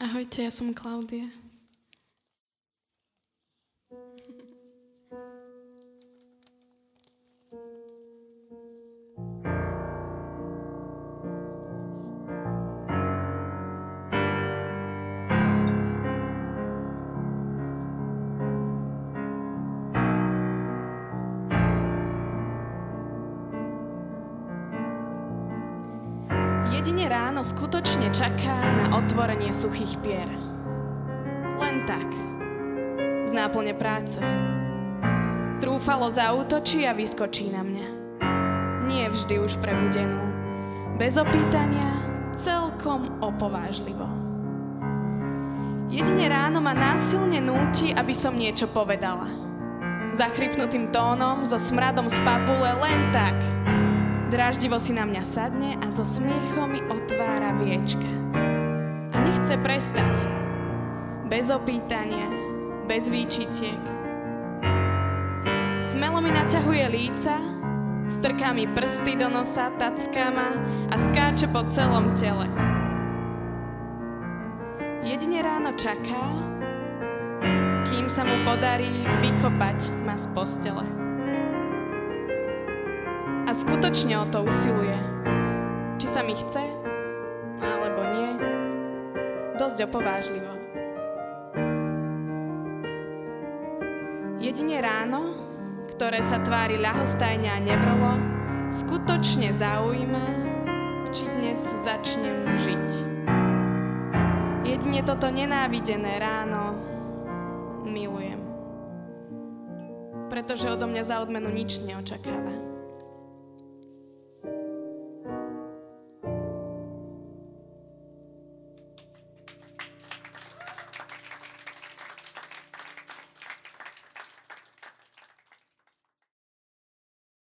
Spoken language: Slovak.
Ahojte, ja som Klaudia. Jedine ráno skutočne čaká na otvorenie suchých pier. Len tak. Z náplne práce. Trúfalo zautočí a vyskočí na mňa. Nie vždy už prebudenú. Bez opýtania, celkom opovážlivo. Jedine ráno ma násilne núti, aby som niečo povedala. Zachrypnutým tónom, so smradom z papule, len tak – Dráždivo si na mňa sadne a so smiechom mi otvára viečka. A nechce prestať. Bez opýtania, bez výčitiek. Smelo mi naťahuje líca, strká mi prsty do nosa, tacká ma a skáče po celom tele. Jedine ráno čaká, kým sa mu podarí vykopať ma z postele a skutočne o to usiluje. Či sa mi chce, alebo nie, dosť opovážlivo. Jedine ráno, ktoré sa tvári ľahostajne a nevrolo, skutočne zaujíma, či dnes začnem žiť. Jedine toto nenávidené ráno milujem pretože odo mňa za odmenu nič neočakáva.